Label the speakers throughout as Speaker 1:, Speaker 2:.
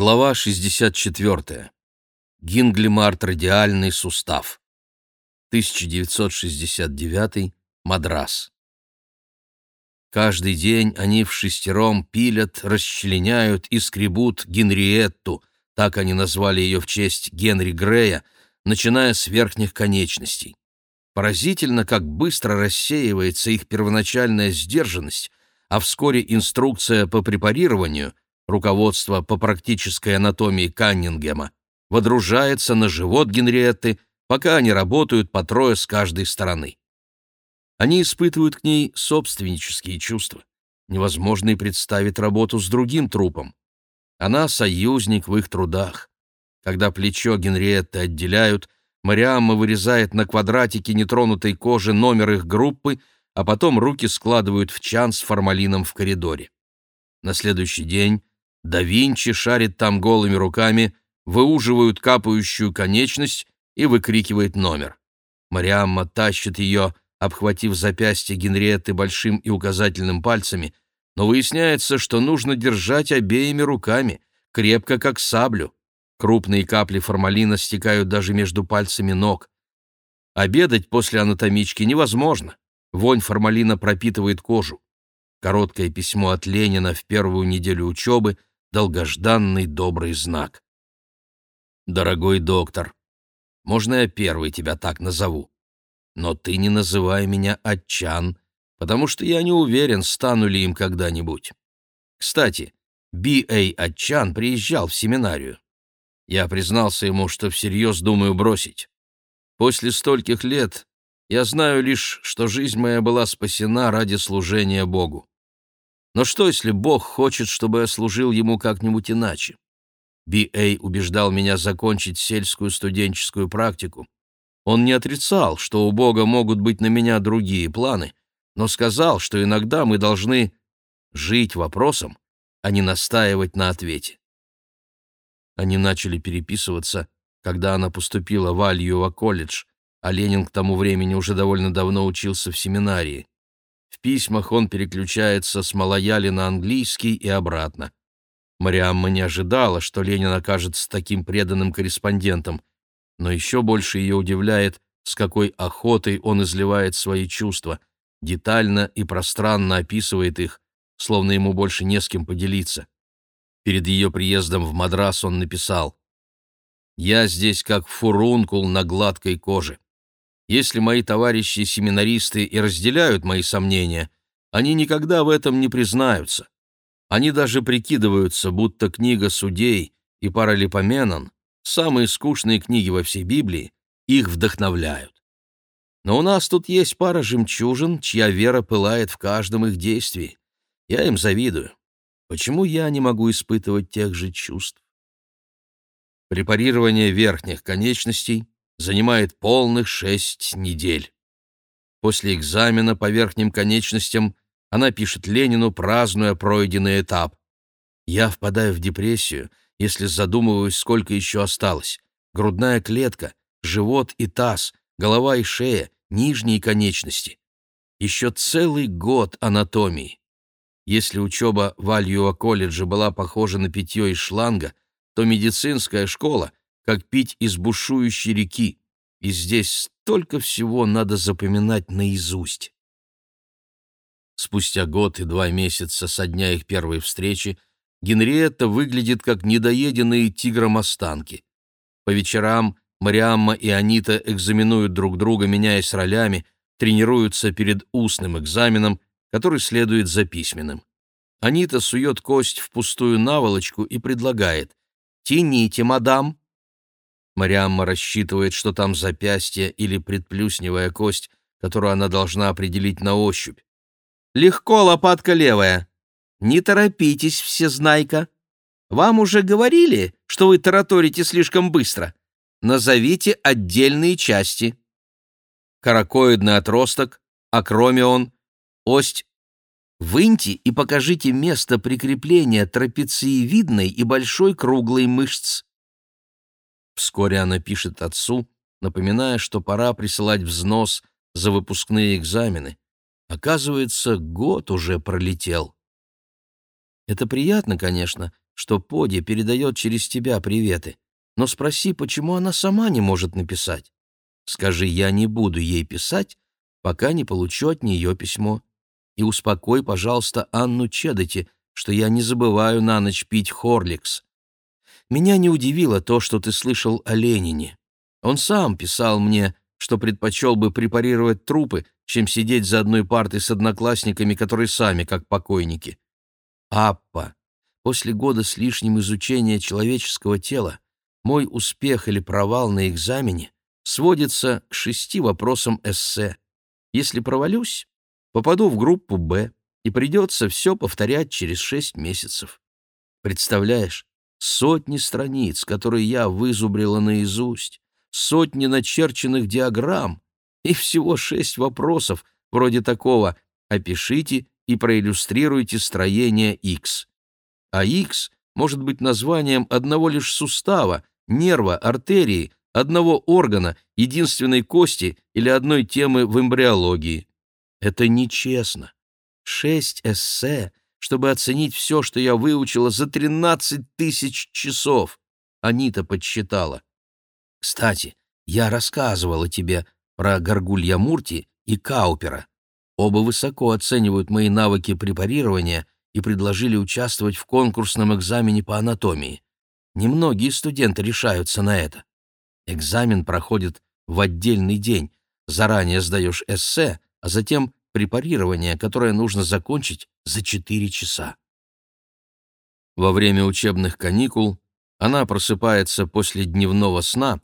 Speaker 1: Глава 64. Гинглимарт радиальный сустав. 1969. Мадрас. Каждый день они в шестером пилят, расчленяют и скребут Генриетту, так они назвали ее в честь Генри Грея, начиная с верхних конечностей. Поразительно, как быстро рассеивается их первоначальная сдержанность, а вскоре инструкция по препарированию — руководство по практической анатомии Каннингема, водружается на живот Генриетты, пока они работают по трое с каждой стороны. Они испытывают к ней собственнические чувства. Невозможно и представить работу с другим трупом. Она союзник в их трудах. Когда плечо Генриетты отделяют, Мариамма вырезает на квадратике нетронутой кожи номер их группы, а потом руки складывают в чан с формалином в коридоре. На следующий день да Винчи шарит там голыми руками, выуживают капающую конечность и выкрикивает номер. Мариамма тащит ее, обхватив запястье Генриетты большим и указательным пальцами, но выясняется, что нужно держать обеими руками, крепко как саблю. Крупные капли формалина стекают даже между пальцами ног. Обедать после анатомички невозможно. Вонь формалина пропитывает кожу. Короткое письмо от Ленина в первую неделю учебы — долгожданный добрый знак. «Дорогой доктор, можно я первый тебя так назову? Но ты не называй меня Отчан, потому что я не уверен, стану ли им когда-нибудь. Кстати, Би-Эй Отчан приезжал в семинарию. Я признался ему, что всерьез думаю бросить. После стольких лет я знаю лишь, что жизнь моя была спасена ради служения Богу. Но что, если Бог хочет, чтобы я служил ему как-нибудь иначе? Би-Эй убеждал меня закончить сельскую студенческую практику. Он не отрицал, что у Бога могут быть на меня другие планы, но сказал, что иногда мы должны жить вопросом, а не настаивать на ответе. Они начали переписываться, когда она поступила в Альюа колледж, а Ленин к тому времени уже довольно давно учился в семинарии. В письмах он переключается с малояли на английский и обратно. Мариамма не ожидала, что Ленин окажется таким преданным корреспондентом, но еще больше ее удивляет, с какой охотой он изливает свои чувства, детально и пространно описывает их, словно ему больше не с кем поделиться. Перед ее приездом в Мадрас он написал «Я здесь как фурункул на гладкой коже. Если мои товарищи-семинаристы и разделяют мои сомнения, они никогда в этом не признаются. Они даже прикидываются, будто книга судей и паралипоменон, самые скучные книги во всей Библии, их вдохновляют. Но у нас тут есть пара жемчужин, чья вера пылает в каждом их действии. Я им завидую. Почему я не могу испытывать тех же чувств? Препарирование верхних конечностей занимает полных шесть недель. После экзамена по верхним конечностям она пишет Ленину, празднуя пройденный этап. «Я впадаю в депрессию, если задумываюсь, сколько еще осталось. Грудная клетка, живот и таз, голова и шея, нижние конечности. Еще целый год анатомии. Если учеба в Альюа колледже была похожа на питье из шланга, то медицинская школа как пить из бушующей реки, и здесь столько всего надо запоминать наизусть. Спустя год и два месяца со дня их первой встречи Генриетта выглядит как недоеденные тигром останки. По вечерам Мариамма и Анита экзаменуют друг друга, меняясь ролями, тренируются перед устным экзаменом, который следует за письменным. Анита сует кость в пустую наволочку и предлагает «Тяните, мадам!» Мариамма рассчитывает, что там запястье или предплюсневая кость, которую она должна определить на ощупь. «Легко, лопатка левая. Не торопитесь, всезнайка. Вам уже говорили, что вы тараторите слишком быстро. Назовите отдельные части. Каракоидный отросток, акромион, ось. Выньте и покажите место прикрепления трапециевидной и большой круглой мышц. Вскоре она пишет отцу, напоминая, что пора присылать взнос за выпускные экзамены. Оказывается, год уже пролетел. Это приятно, конечно, что Поди передает через тебя приветы, но спроси, почему она сама не может написать. Скажи, я не буду ей писать, пока не получу от нее письмо. И успокой, пожалуйста, Анну Чедоти, что я не забываю на ночь пить Хорликс. Меня не удивило то, что ты слышал о Ленине. Он сам писал мне, что предпочел бы препарировать трупы, чем сидеть за одной партой с одноклассниками, которые сами как покойники. Аппа, после года с лишним изучения человеческого тела, мой успех или провал на экзамене сводится к шести вопросам эссе. Если провалюсь, попаду в группу «Б», и придется все повторять через шесть месяцев. Представляешь, сотни страниц, которые я вызубрила наизусть, сотни начерченных диаграмм и всего шесть вопросов, вроде такого «Опишите и проиллюстрируйте строение X». А X может быть названием одного лишь сустава, нерва, артерии, одного органа, единственной кости или одной темы в эмбриологии. Это нечестно. Шесть эссе, чтобы оценить все, что я выучила за 13 тысяч часов. Анита подсчитала. Кстати, я рассказывала тебе про Гаргулья Мурти и Каупера. Оба высоко оценивают мои навыки препарирования и предложили участвовать в конкурсном экзамене по анатомии. Немногие студенты решаются на это. Экзамен проходит в отдельный день. Заранее сдаешь эссе, а затем препарирование, которое нужно закончить за 4 часа. Во время учебных каникул она просыпается после дневного сна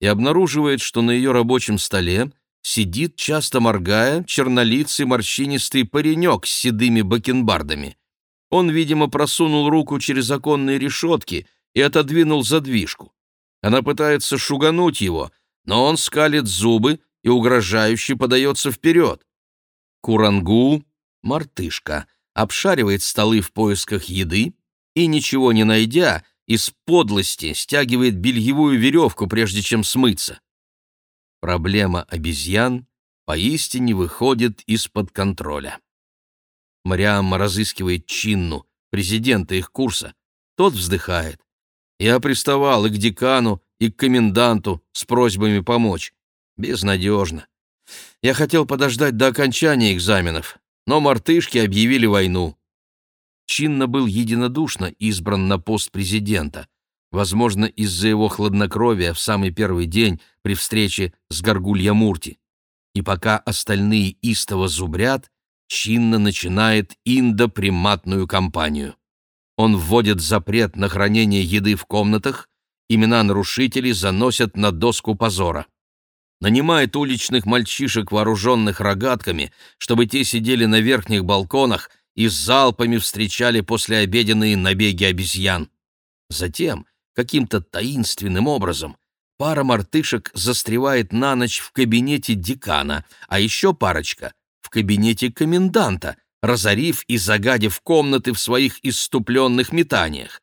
Speaker 1: и обнаруживает, что на ее рабочем столе сидит, часто моргая, чернолицый морщинистый паренек с седыми бакенбардами. Он, видимо, просунул руку через оконные решетки и отодвинул задвижку. Она пытается шугануть его, но он скалит зубы и угрожающе подается вперед. Курангу, мартышка, обшаривает столы в поисках еды и, ничего не найдя, из подлости стягивает бельевую веревку, прежде чем смыться. Проблема обезьян поистине выходит из-под контроля. Мариамма разыскивает Чинну, президента их курса. Тот вздыхает. Я приставал и к декану, и к коменданту с просьбами помочь. Безнадежно. Я хотел подождать до окончания экзаменов, но мартышки объявили войну. Чинно был единодушно избран на пост президента, возможно, из-за его хладнокровия в самый первый день при встрече с Гаргулья Мурти. И пока остальные истово зубрят, Чинно начинает индоприматную кампанию. Он вводит запрет на хранение еды в комнатах, имена нарушителей заносят на доску позора. Нанимает уличных мальчишек, вооруженных рогатками, чтобы те сидели на верхних балконах и с залпами встречали послеобеденные набеги обезьян. Затем, каким-то таинственным образом, пара мартышек застревает на ночь в кабинете декана, а еще парочка — в кабинете коменданта, разорив и загадив комнаты в своих иступленных метаниях.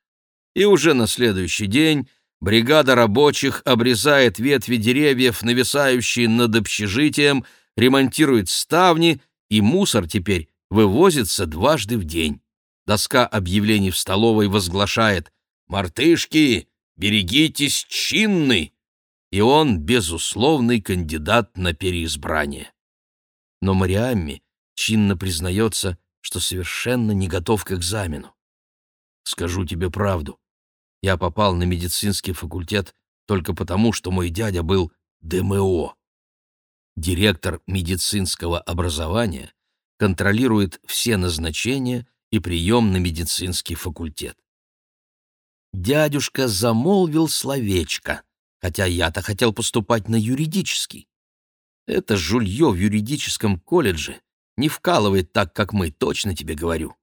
Speaker 1: И уже на следующий день бригада рабочих обрезает ветви деревьев, нависающие над общежитием, ремонтирует ставни, и мусор теперь вывозится дважды в день. Доска объявлений в столовой возглашает «Мартышки, берегитесь чинный!» И он безусловный кандидат на переизбрание. Но Мариамми чинно признается, что совершенно не готов к экзамену. Скажу тебе правду. Я попал на медицинский факультет только потому, что мой дядя был ДМО. Директор медицинского образования контролирует все назначения и прием на медицинский факультет. Дядюшка замолвил словечко, хотя я-то хотел поступать на юридический. Это жулье в юридическом колледже не вкалывает так, как мы, точно тебе говорю.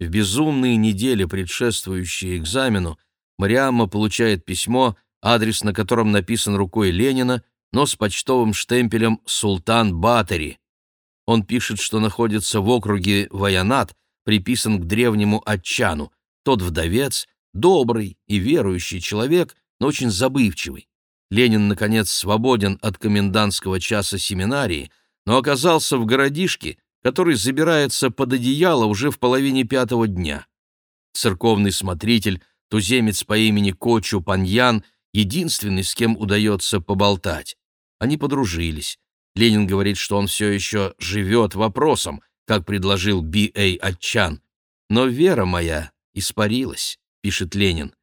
Speaker 1: В безумные недели, предшествующие экзамену, Мариамма получает письмо, адрес на котором написан рукой Ленина, но с почтовым штемпелем «Султан Батари». Он пишет, что находится в округе Ваянат, приписан к древнему Отчану. Тот вдовец, добрый и верующий человек, но очень забывчивый. Ленин, наконец, свободен от комендантского часа семинарии, но оказался в городишке, который забирается под одеяло уже в половине пятого дня. церковный смотритель, туземец по имени Кочу Паньян, единственный, с кем удается поболтать. Они подружились. Ленин говорит, что он все еще живет вопросом, как предложил Би Эй Атчан. Но вера моя испарилась, пишет Ленин.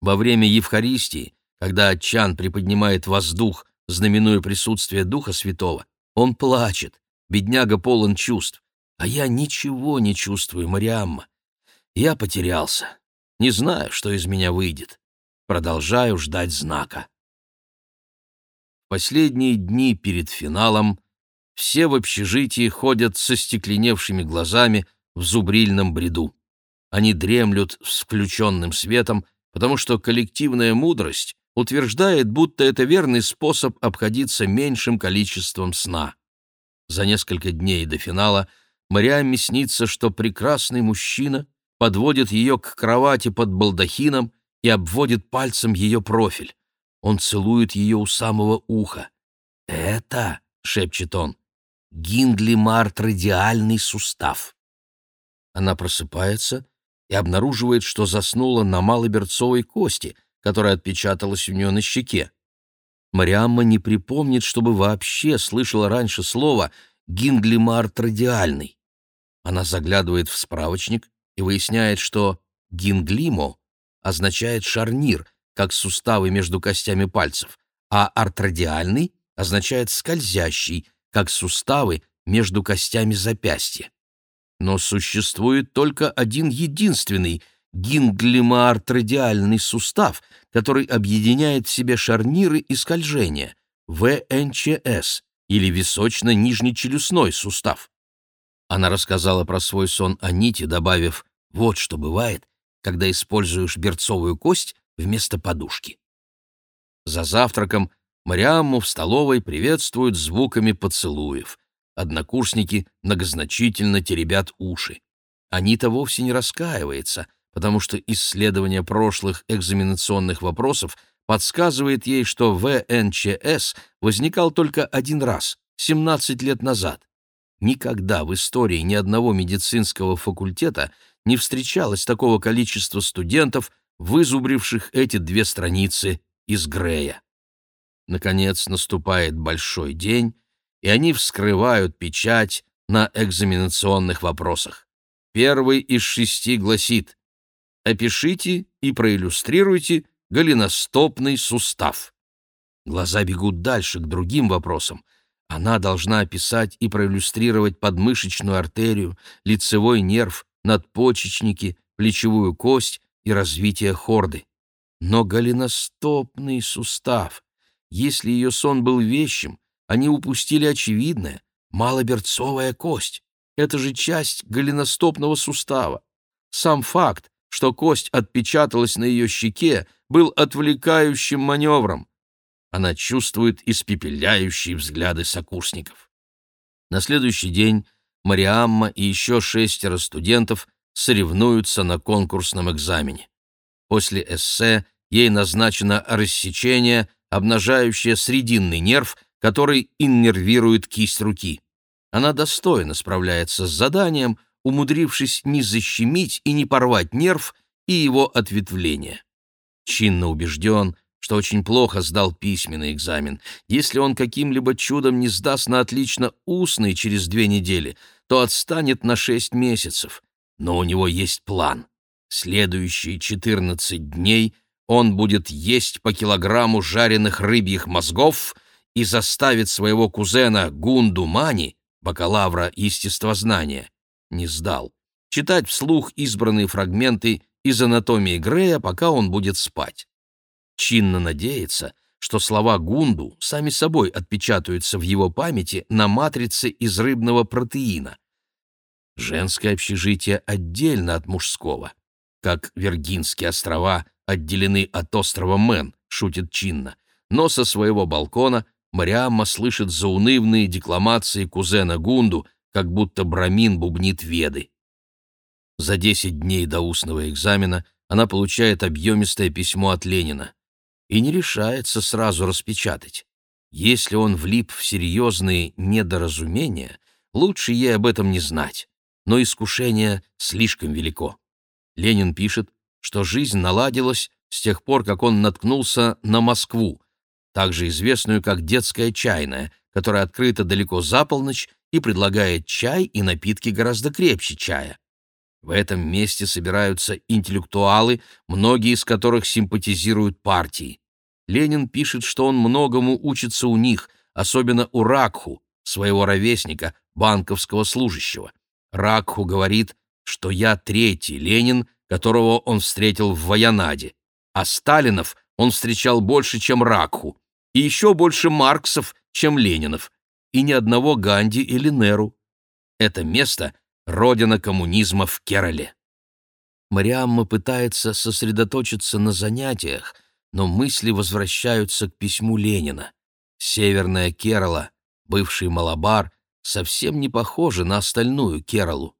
Speaker 1: Во время Евхаристии, когда Атчан приподнимает воздух, знаменуя присутствие Духа Святого, он плачет, бедняга полон чувств. А я ничего не чувствую, Мариамма. Я потерялся. Не знаю, что из меня выйдет. Продолжаю ждать знака. Последние дни перед финалом все в общежитии ходят со стекленевшими глазами в зубрильном бреду. Они дремлют с включенным светом, потому что коллективная мудрость утверждает, будто это верный способ обходиться меньшим количеством сна. За несколько дней до финала Мариамме снится, что прекрасный мужчина подводит ее к кровати под балдахином и обводит пальцем ее профиль. Он целует ее у самого уха. «Это», — шепчет он, — «гинглимартрадиальный сустав». Она просыпается и обнаруживает, что заснула на малоберцовой кости, которая отпечаталась у нее на щеке. Мариамма не припомнит, чтобы вообще слышала раньше слово «гинглимартрадиальный». Она заглядывает в справочник и выясняет, что «гинглимо» означает «шарнир», как суставы между костями пальцев, а артрадиальный означает «скользящий», как суставы между костями запястья. Но существует только один единственный гинглимоартрадиальный сустав, который объединяет в себе шарниры и скольжения – ВНЧС, или височно-нижнечелюстной сустав. Она рассказала про свой сон Аните, добавив «Вот что бывает, когда используешь берцовую кость вместо подушки». За завтраком Мариамму в столовой приветствуют звуками поцелуев. Однокурсники многозначительно теребят уши. Анита вовсе не раскаивается, потому что исследование прошлых экзаменационных вопросов подсказывает ей, что ВНЧС возникал только один раз, 17 лет назад. Никогда в истории ни одного медицинского факультета не встречалось такого количества студентов, вызубривших эти две страницы из Грея. Наконец наступает большой день, и они вскрывают печать на экзаменационных вопросах. Первый из шести гласит «Опишите и проиллюстрируйте голеностопный сустав». Глаза бегут дальше к другим вопросам, она должна описать и проиллюстрировать подмышечную артерию, лицевой нерв, надпочечники, плечевую кость и развитие хорды. Но голеностопный сустав, если ее сон был вещим, они упустили очевидное — малоберцовая кость. Это же часть голеностопного сустава. Сам факт, что кость отпечаталась на ее щеке, был отвлекающим маневром. Она чувствует испепеляющие взгляды сокурсников. На следующий день Мариамма и еще шестеро студентов соревнуются на конкурсном экзамене. После эссе ей назначено рассечение, обнажающее срединный нерв, который иннервирует кисть руки. Она достойно справляется с заданием, умудрившись не защемить и не порвать нерв и его ответвление. Чинно убежден, что очень плохо сдал письменный экзамен. Если он каким-либо чудом не сдаст на отлично устный через две недели, то отстанет на шесть месяцев. Но у него есть план. Следующие четырнадцать дней он будет есть по килограмму жареных рыбьих мозгов и заставит своего кузена Гунду Мани, бакалавра естествознания, не сдал, читать вслух избранные фрагменты из анатомии Грея, пока он будет спать. Чинно надеется, что слова Гунду сами собой отпечатаются в его памяти на матрице из рыбного протеина. Женское общежитие отдельно от мужского, как Виргинские острова отделены от острова Мэн, шутит чинно, но со своего балкона Мариамма слышит заунывные декламации кузена Гунду, как будто Брамин бубнит веды. За десять дней до устного экзамена она получает объемистое письмо от Ленина и не решается сразу распечатать. Если он влип в серьезные недоразумения, лучше ей об этом не знать, но искушение слишком велико. Ленин пишет, что жизнь наладилась с тех пор, как он наткнулся на Москву, также известную как детская чайная, которая открыта далеко за полночь и предлагает чай и напитки гораздо крепче чая. В этом месте собираются интеллектуалы, многие из которых симпатизируют партии. Ленин пишет, что он многому учится у них, особенно у Ракху, своего ровесника, банковского служащего. Ракху говорит, что я третий Ленин, которого он встретил в Ваянаде, а Сталинов он встречал больше, чем Ракху, и еще больше Марксов, чем Ленинов, и ни одного Ганди или Неру. Это место — родина коммунизма в Керале. Мариамма пытается сосредоточиться на занятиях, но мысли возвращаются к письму Ленина. Северная Керала, бывший Малабар, совсем не похожа на остальную Кералу.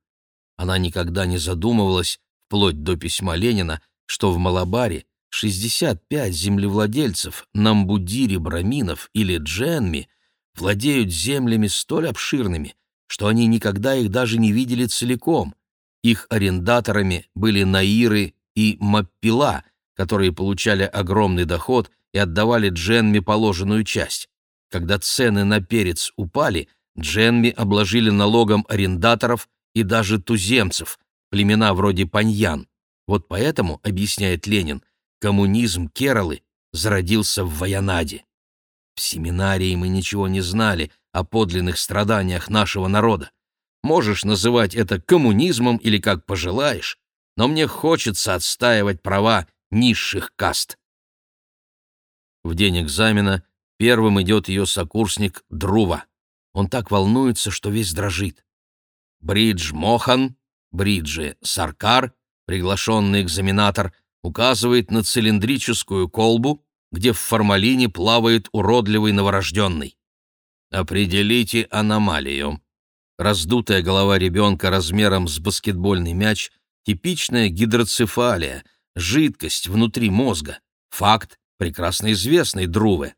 Speaker 1: Она никогда не задумывалась, вплоть до письма Ленина, что в Малабаре 65 землевладельцев Намбудири Браминов или Дженми владеют землями столь обширными, что они никогда их даже не видели целиком. Их арендаторами были Наиры и Маппила, которые получали огромный доход и отдавали Дженми положенную часть. Когда цены на перец упали, Дженми обложили налогом арендаторов и даже туземцев, племена вроде паньян. Вот поэтому, объясняет Ленин, коммунизм Кералы зародился в Ваянаде. В семинарии мы ничего не знали о подлинных страданиях нашего народа. Можешь называть это коммунизмом или как пожелаешь, но мне хочется отстаивать права низших каст. В день экзамена первым идет ее сокурсник Друва. Он так волнуется, что весь дрожит. Бридж Мохан, Бриджи Саркар, приглашенный экзаменатор, указывает на цилиндрическую колбу, где в формалине плавает уродливый новорожденный. Определите аномалию. Раздутая голова ребенка размером с баскетбольный мяч — типичная гидроцефалия, жидкость внутри мозга. Факт, прекрасно известный Друве.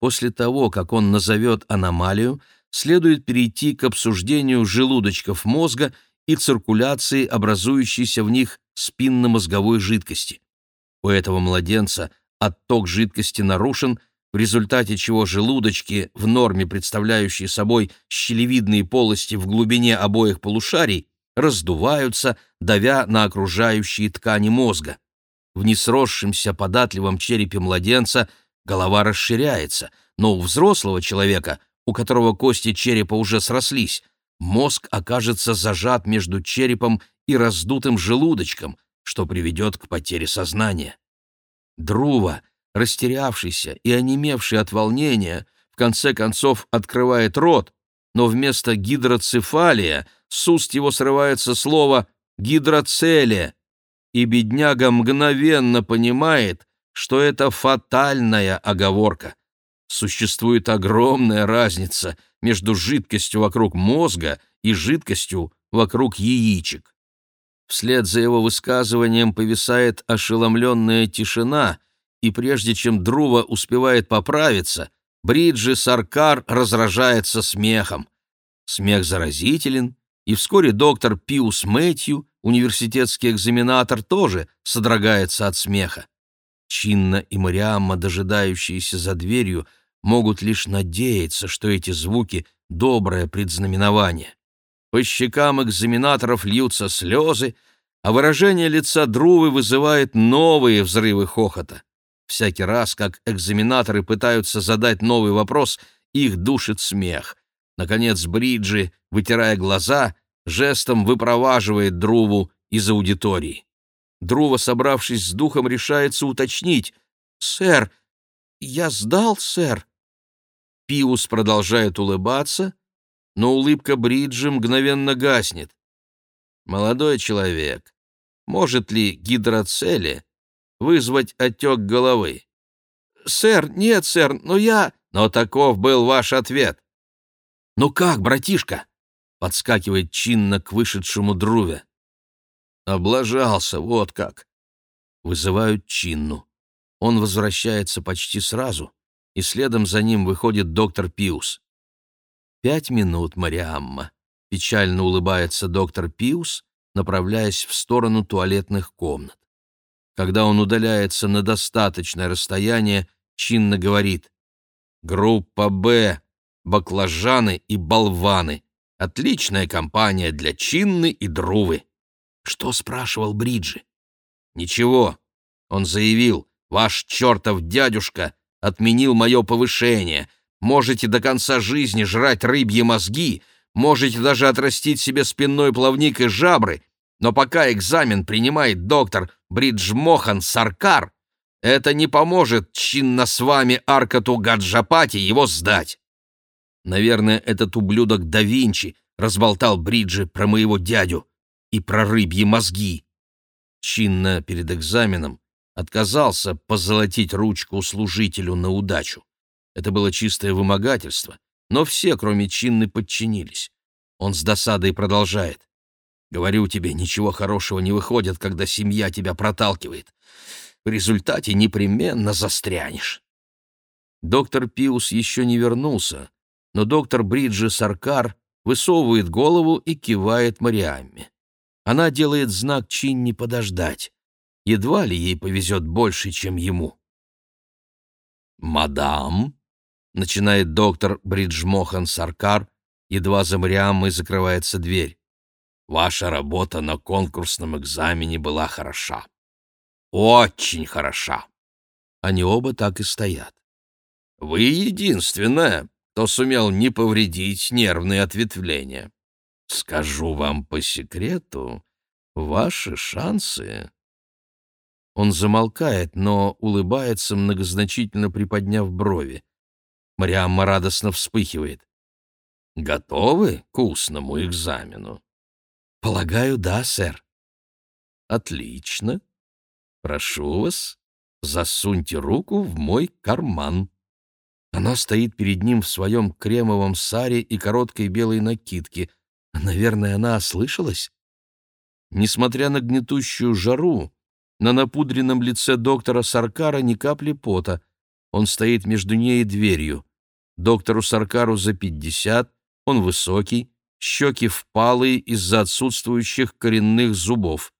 Speaker 1: После того, как он назовет аномалию, следует перейти к обсуждению желудочков мозга и циркуляции образующейся в них спинномозговой жидкости. У этого младенца отток жидкости нарушен, в результате чего желудочки, в норме представляющие собой щелевидные полости в глубине обоих полушарий, раздуваются, давя на окружающие ткани мозга. В несросшемся податливом черепе младенца голова расширяется, но у взрослого человека, у которого кости черепа уже срослись, мозг окажется зажат между черепом и раздутым желудочком, что приведет к потере сознания. Друва, растерявшийся и онемевший от волнения, в конце концов открывает рот, но вместо гидроцефалия с уст его срывается слово «гидроцелия», и бедняга мгновенно понимает, что это фатальная оговорка. Существует огромная разница между жидкостью вокруг мозга и жидкостью вокруг яичек. Вслед за его высказыванием повисает ошеломленная тишина, и прежде чем Друва успевает поправиться, Бриджи Саркар разражается смехом. Смех заразителен, и вскоре доктор Пиус Мэтью, университетский экзаменатор, тоже содрогается от смеха. Чинна и Мариамма, дожидающиеся за дверью, могут лишь надеяться, что эти звуки — доброе предзнаменование. По щекам экзаменаторов льются слезы, а выражение лица Друвы вызывает новые взрывы хохота. Всякий раз, как экзаменаторы пытаются задать новый вопрос, их душит смех. Наконец Бриджи, вытирая глаза, жестом выпроваживает Друву из аудитории. Друва, собравшись с духом, решается уточнить. «Сэр, я сдал, сэр?» Пиус продолжает улыбаться, но улыбка Бриджи мгновенно гаснет. «Молодой человек, может ли гидроцели вызвать отек головы?» «Сэр, нет, сэр, но я...» «Но таков был ваш ответ». «Ну как, братишка?» — подскакивает чинно к вышедшему Друве. «Облажался, вот как». Вызывают Чинну. Он возвращается почти сразу, и следом за ним выходит доктор Пиус. «Пять минут, Мариамма», — печально улыбается доктор Пиус направляясь в сторону туалетных комнат. Когда он удаляется на достаточное расстояние, чинно говорит «Группа «Б» — баклажаны и болваны. Отличная компания для Чинны и Друвы». «Что?» — спрашивал Бриджи. «Ничего». Он заявил, «Ваш чертов дядюшка отменил мое повышение. Можете до конца жизни жрать рыбьи мозги, можете даже отрастить себе спинной плавник и жабры, но пока экзамен принимает доктор Бриджмохан Саркар, это не поможет чинно с вами Аркату Гаджапати его сдать. Наверное, этот ублюдок да Винчи разболтал Бриджи про моего дядю и про рыбьи мозги. Чинно перед экзаменом отказался позолотить ручку служителю на удачу. Это было чистое вымогательство, но все, кроме Чинны, подчинились. Он с досадой продолжает. «Говорю тебе, ничего хорошего не выходит, когда семья тебя проталкивает. В результате непременно застрянешь». Доктор Пиус еще не вернулся, но доктор Бриджи Саркар высовывает голову и кивает Мариамме. Она делает знак Чинни подождать. Едва ли ей повезет больше, чем ему. «Мадам», — начинает доктор Бриджмохан Саркар, едва за Мариаммой закрывается дверь. «Ваша работа на конкурсном экзамене была хороша. Очень хороша». Они оба так и стоят. «Вы единственная, кто сумел не повредить нервные ответвления. Скажу вам по секрету, ваши шансы...» Он замолкает, но улыбается, многозначительно приподняв брови. Мариамма радостно вспыхивает. «Готовы к устному экзамену?» «Полагаю, да, сэр». «Отлично. Прошу вас, засуньте руку в мой карман». Она стоит перед ним в своем кремовом саре и короткой белой накидке. Наверное, она ослышалась? Несмотря на гнетущую жару, на напудренном лице доктора Саркара ни капли пота. Он стоит между ней и дверью. Доктору Саркару за пятьдесят, он высокий, щеки впалые из-за отсутствующих коренных зубов.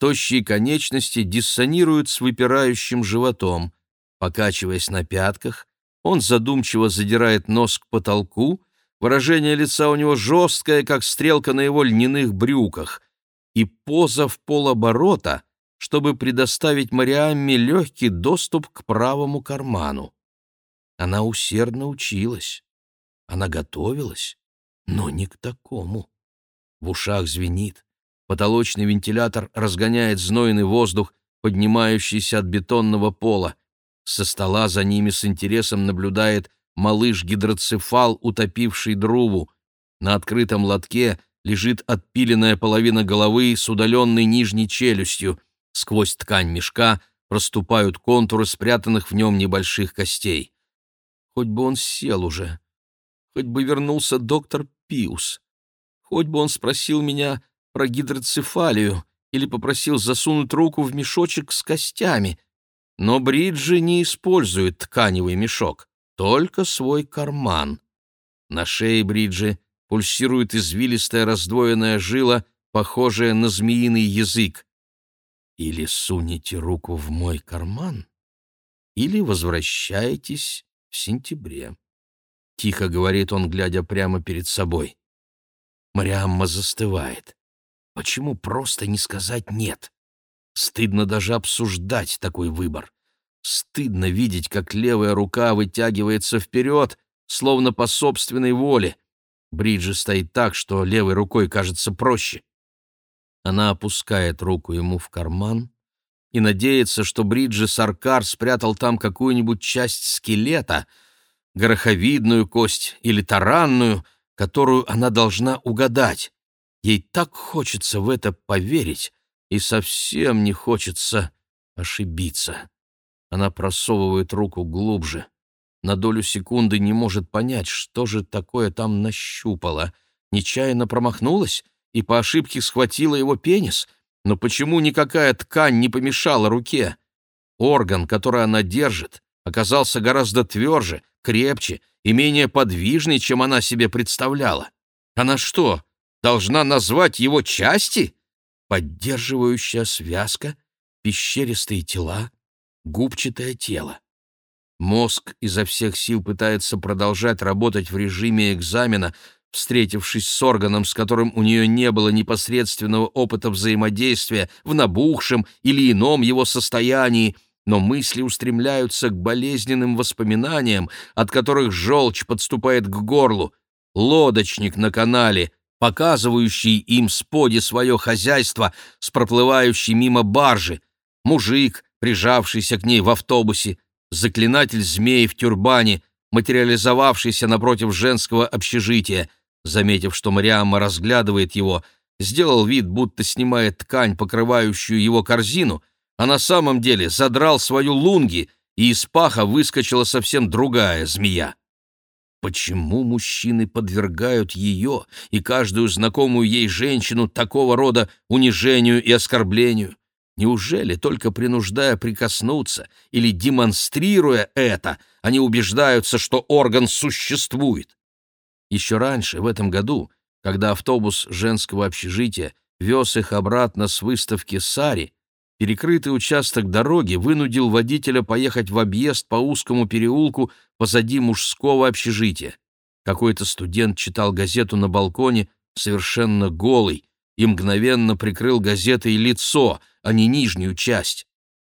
Speaker 1: Тощие конечности диссонируют с выпирающим животом. Покачиваясь на пятках, он задумчиво задирает нос к потолку, выражение лица у него жесткое, как стрелка на его льняных брюках, и поза в полоборота, чтобы предоставить Мариамме легкий доступ к правому карману. Она усердно училась, она готовилась, но не к такому. В ушах звенит, потолочный вентилятор разгоняет знойный воздух, поднимающийся от бетонного пола. Со стола за ними с интересом наблюдает малыш-гидроцефал, утопивший друву. На открытом лотке лежит отпиленная половина головы с удаленной нижней челюстью. Сквозь ткань мешка проступают контуры спрятанных в нем небольших костей. Хоть бы он сел уже. Хоть бы вернулся доктор Пиус. Хоть бы он спросил меня про гидроцефалию или попросил засунуть руку в мешочек с костями — но Бриджи не использует тканевый мешок, только свой карман. На шее Бриджи пульсирует извилистая раздвоенная жила, похожая на змеиный язык. Или сунете руку в мой карман, или возвращаетесь в сентябре. Тихо говорит он, глядя прямо перед собой. Мариамма застывает. Почему просто не сказать «нет»? Стыдно даже обсуждать такой выбор. Стыдно видеть, как левая рука вытягивается вперед, словно по собственной воле. Бриджи стоит так, что левой рукой кажется проще. Она опускает руку ему в карман и надеется, что Бриджи Саркар спрятал там какую-нибудь часть скелета, гороховидную кость или таранную, которую она должна угадать. Ей так хочется в это поверить, и совсем не хочется ошибиться. Она просовывает руку глубже. На долю секунды не может понять, что же такое там нащупала. Нечаянно промахнулась и по ошибке схватила его пенис. Но почему никакая ткань не помешала руке? Орган, который она держит, оказался гораздо тверже, крепче и менее подвижный, чем она себе представляла. Она что, должна назвать его части? поддерживающая связка, пещеристые тела, губчатое тело. Мозг изо всех сил пытается продолжать работать в режиме экзамена, встретившись с органом, с которым у нее не было непосредственного опыта взаимодействия в набухшем или ином его состоянии, но мысли устремляются к болезненным воспоминаниям, от которых желчь подступает к горлу. Лодочник на канале, показывающий им споде свое хозяйство с проплывающей мимо баржи, мужик, прижавшийся к ней в автобусе, заклинатель змей в тюрбане, материализовавшийся напротив женского общежития, заметив, что Мариамма разглядывает его, сделал вид, будто снимает ткань, покрывающую его корзину, а на самом деле задрал свою лунги, и из паха выскочила совсем другая змея. Почему мужчины подвергают ее и каждую знакомую ей женщину такого рода унижению и оскорблению? Неужели, только принуждая прикоснуться или демонстрируя это, они убеждаются, что орган существует? Еще раньше, в этом году, когда автобус женского общежития вез их обратно с выставки Сари, перекрытый участок дороги вынудил водителя поехать в объезд по узкому переулку позади мужского общежития. Какой-то студент читал газету на балконе, совершенно голый, и мгновенно прикрыл газетой лицо, а не нижнюю часть.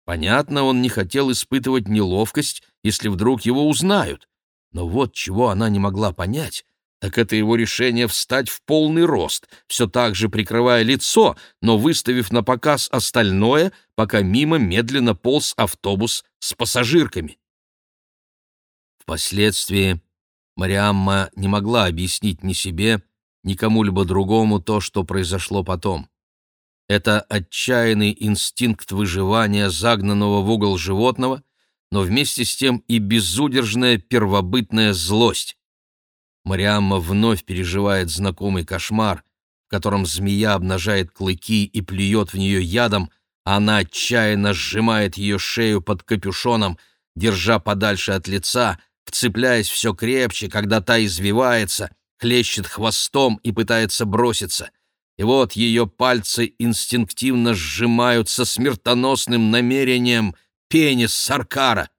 Speaker 1: Понятно, он не хотел испытывать неловкость, если вдруг его узнают. Но вот чего она не могла понять, так это его решение встать в полный рост, все так же прикрывая лицо, но выставив на показ остальное, пока мимо медленно полз автобус с пассажирками. Впоследствии Мариамма не могла объяснить ни себе, ни кому-либо другому то, что произошло потом. Это отчаянный инстинкт выживания загнанного в угол животного, но вместе с тем и безудержная первобытная злость. Мариамма вновь переживает знакомый кошмар, в котором змея обнажает клыки и плюет в нее ядом, а она отчаянно сжимает ее шею под капюшоном, держа подальше от лица, вцепляясь все крепче, когда та извивается — хлещет хвостом и пытается броситься. И вот ее пальцы инстинктивно сжимаются смертоносным намерением пенис Саркара.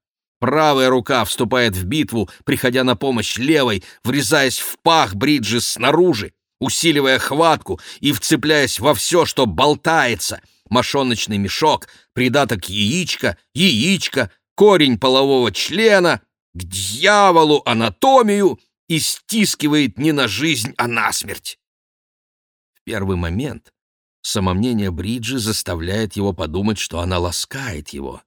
Speaker 1: Правая рука вступает в битву, приходя на помощь левой, врезаясь в пах Бриджи снаружи, усиливая хватку и вцепляясь во все, что болтается. Мошоночный мешок, придаток яичка, яичко, корень полового члена, к дьяволу анатомию и стискивает не на жизнь, а на смерть. В первый момент самомнение Бриджи заставляет его подумать, что она ласкает его.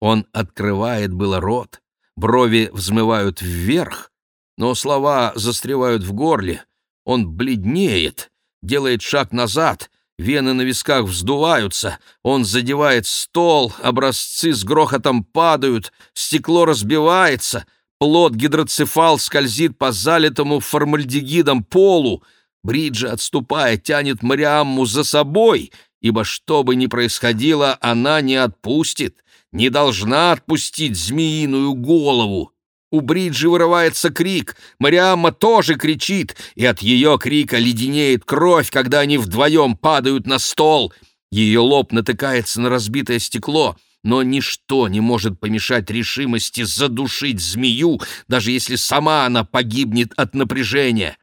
Speaker 1: Он открывает было рот, брови взмывают вверх, но слова застревают в горле, он бледнеет, делает шаг назад, вены на висках вздуваются, он задевает стол, образцы с грохотом падают, стекло разбивается — Плод гидроцефал скользит по залитому формальдегидом полу. Бриджа, отступая, тянет Мариамму за собой, ибо что бы ни происходило, она не отпустит, не должна отпустить змеиную голову. У Бриджи вырывается крик, Мариамма тоже кричит, и от ее крика леденеет кровь, когда они вдвоем падают на стол. Ее лоб натыкается на разбитое стекло — но ничто не может помешать решимости задушить змею, даже если сама она погибнет от напряжения.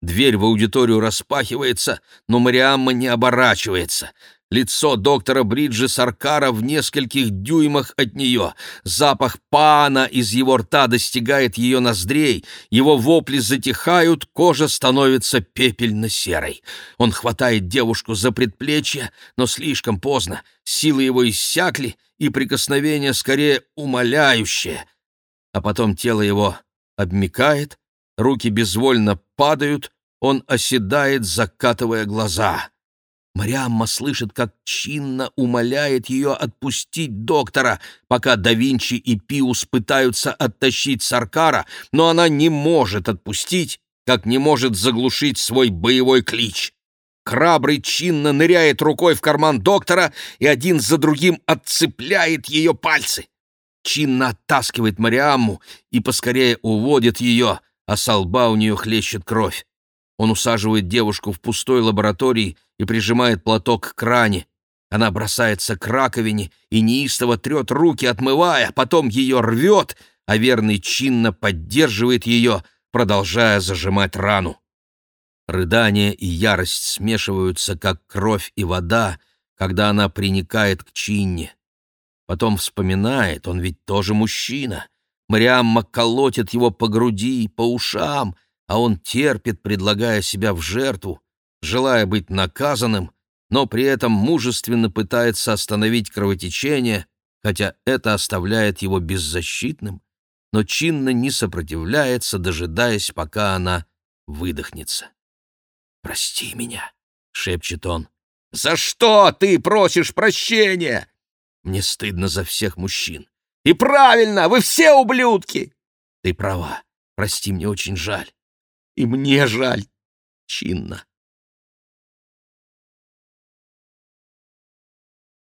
Speaker 1: Дверь в аудиторию распахивается, но Мариамма не оборачивается. Лицо доктора Бриджи Саркара в нескольких дюймах от нее. Запах пана из его рта достигает ее ноздрей. Его вопли затихают, кожа становится пепельно-серой. Он хватает девушку за предплечье, но слишком поздно. Силы его иссякли, и прикосновение скорее умоляющее. А потом тело его обмикает, руки безвольно падают, он оседает, закатывая глаза. Мариамма слышит, как чинно умоляет ее отпустить доктора, пока да Винчи и Пиус пытаются оттащить Саркара, но она не может отпустить, как не может заглушить свой боевой клич. Храбрый чинно ныряет рукой в карман доктора и один за другим отцепляет ее пальцы. Чинно оттаскивает Мариамму и поскорее уводит ее, а со лба у нее хлещет кровь. Он усаживает девушку в пустой лаборатории и прижимает платок к ране. Она бросается к раковине и неистово трет руки, отмывая, потом ее рвет, а верный чинно поддерживает ее, продолжая зажимать рану. Рыдание и ярость смешиваются, как кровь и вода, когда она приникает к Чинне. Потом вспоминает, он ведь тоже мужчина. Мариамма колотит его по груди, по ушам, а он терпит, предлагая себя в жертву, желая быть наказанным, но при этом мужественно пытается остановить кровотечение, хотя это оставляет его беззащитным, но чинно не сопротивляется, дожидаясь, пока она выдохнется. «Прости меня», — шепчет он. «За что ты просишь прощения?» «Мне стыдно за всех мужчин». «И правильно, вы все ублюдки!» «Ты права. Прости, мне очень жаль». «И мне жаль. Чинно.